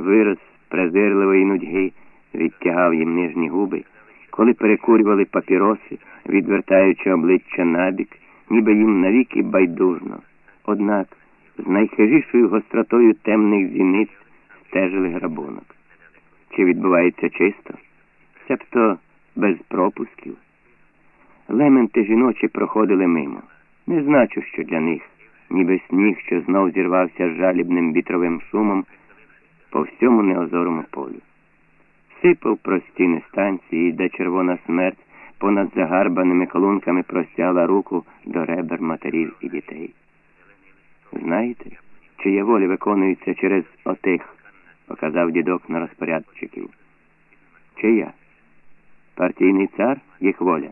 Вираз презирливої нудьги відтягав їм нижні губи, коли перекурювали папіроси, відвертаючи обличчя набік, ніби їм навіки байдужно. Однак з найхижішою гостротою темних зіниць стежили грабунок. Чи відбувається чисто, себто без пропусків. Лементи жіночі проходили мимо. Не значу, що для них, ніби сніг, що знов зірвався жалібним вітровим шумом по всьому неозорому полю. Сипав про стіни станції, де червона смерть понад загарбаними колунками простягла руку до ребер матерів і дітей. Знаєте, чиє волі виконується через отих, показав дідок на розпорядчиків. Чия? Партійний цар їх воля.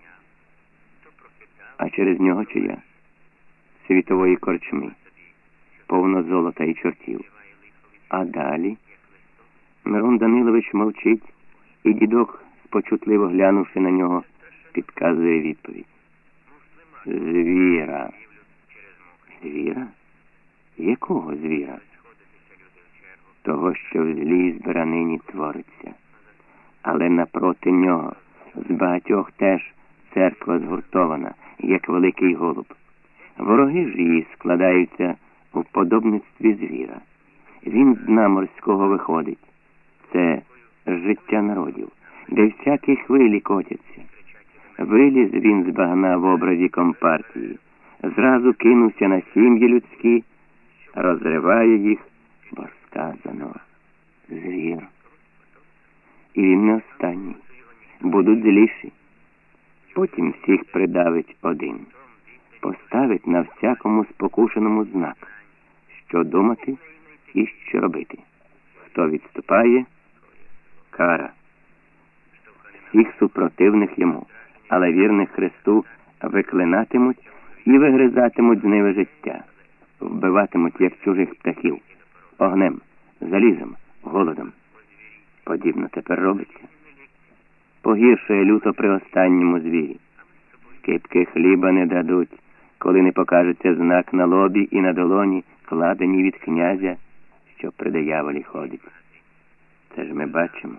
А через нього чия? Світової корчми, повно золота і чортів. А далі Мирон Данилович мовчить, і дідок, спочутливо глянувши на нього, підказує відповідь. Звіра. Звіра? Якого звіра? Того, що в злій збиранині твориться. Але напроти нього з багатьох теж церква згуртована, як великий голуб. Вороги ж її складаються у подобництві звіра. Він з дна морського виходить. Це життя народів, де всякі хвилі котяться. Виліз він з багна в образі компартії, зразу кинувся на сім'ї людські, розриває їх, бо сказано звір. І він не останній. Будуть зліші. Потім всіх придавить один, поставить на всякому спокушеному знак, що думати і що робити. Хто відступає, кара. Всіх супротивних йому, але вірних Христу виклинатимуть і вигризатимуть з ними життя, вбиватимуть, як чужих птахів, огнем, залізом, голодом. Подібно тепер робиться. Погіршує люто при останньому звірі. Кипки хліба не дадуть, коли не покажеться знак на лобі і на долоні, кладені від князя, що при дияволі ходить. Це ж ми бачимо.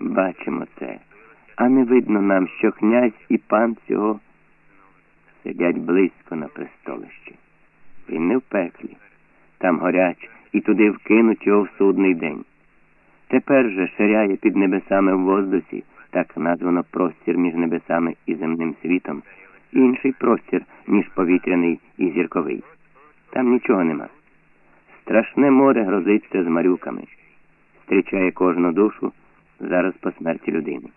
Бачимо це, а не видно нам, що князь і пан цього сидять близько на престолищі. Він не в пеклі, там горяч, і туди вкинуть його в судний день. Тепер же ширяє під небесами в воздусі, так названо простір між небесами і земним світом, інший простір, ніж повітряний і зірковий. Там нічого нема. Страшне море грозиться з марюками, зустрічає кожну душу зараз по смерті людини.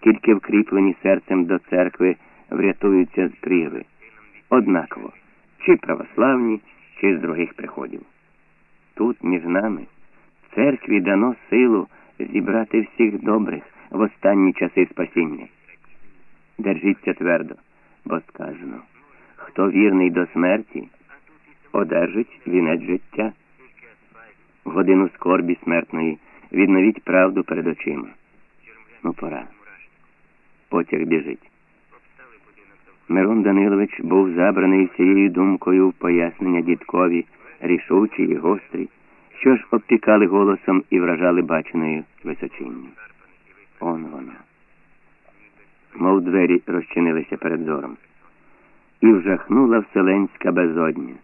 Тільки вкріплені серцем до церкви врятуються з прірви. Однаково, чи православні, чи з других приходів. Тут між нами в церкві дано силу зібрати всіх добрих в останні часи спасіння. Держіться твердо, бо сказано, хто вірний до смерті, одержить вінець життя. В годину скорбі смертної відновіть правду перед очима. Ну, пора. Потяг біжить. Мирон Данилович був забраний цією думкою в пояснення дідкові, рішучі і гострі, що ж обпікали голосом і вражали баченою височинню. Он воно. Мов двері розчинилися перед зором. І вжахнула вселенська безодня,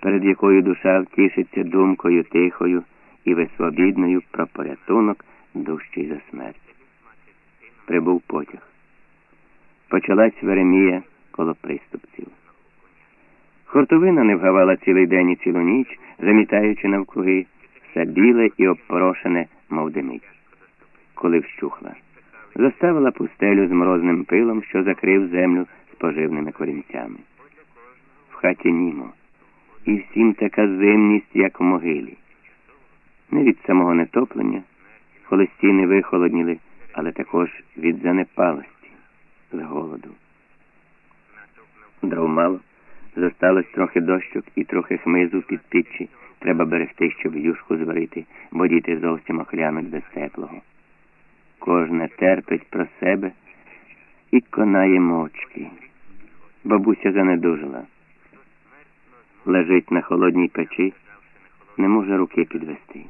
перед якою душа втішиться думкою тихою і висвобідною про порятунок дужчий за смерть. Прибув потяг. Почалась Веремія коло приступців. Хортовина не вгавала цілий день і цілу ніч, замітаючи навкруги все біле і обпорошене, мов димить. Коли вщухла, заставила пустелю з морозним пилом, що закрив землю з поживними корінцями. В хаті німо, і всім така зимність, як в могилі. Не від самого нетоплення, коли стіни вихолодніли, але також від занепалості, з голоду. Дров мало. Зосталось трохи дощок і трохи хмизу під піччі. Треба берегти, щоб юшку зварити, бо діти зовсім охлянуть без теплого. Кожне терпить про себе і конає мовчки. Бабуся занедужила. Лежить на холодній печі, не може руки підвести.